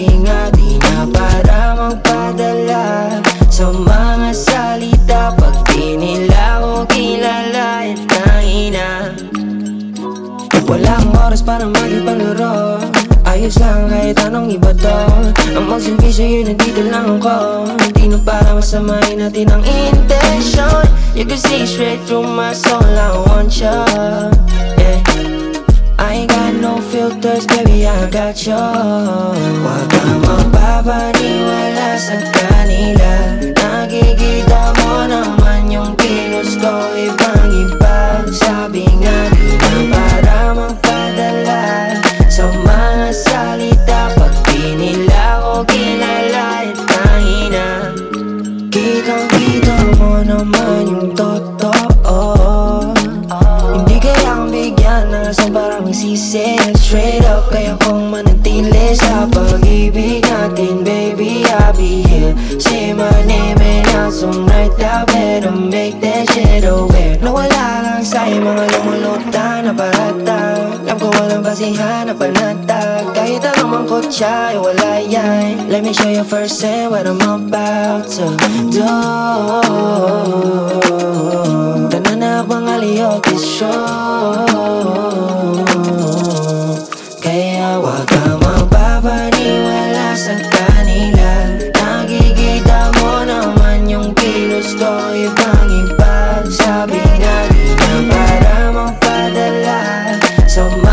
Sabi nga di na para magpadala Sa mga salita Pag di nila ako kilala At nangina Walang oras para magipalaro Ayos lang kahit anong iba to. Ang magsilbi sa'yo nandito lang ako. Hindi na para masamahin natin ang intention You can see straight through my soul I want you yeah. I ain't got no filters, baby, Got you Huwag kang magpapaniwala sa kanila. Nakikita mo naman yung kilos ko Ibang iba. Sabi nga di na para magpadala Sa mga salita. Pag di nila ako kilala At mahina Kitang kita mo naman yung totoo asang parang sisi Straight up kaya kong manatili sa pag-ibig natin Baby, I'll be here. Say my name and I'll song right now Better make that shit aware. Nawala lang sa'yo mga lumulutan na parata Alam ko walang basihan na panatag Kahit anong mangkotsa, ay wala yan. Let me show you first hand what I'm about to do so much.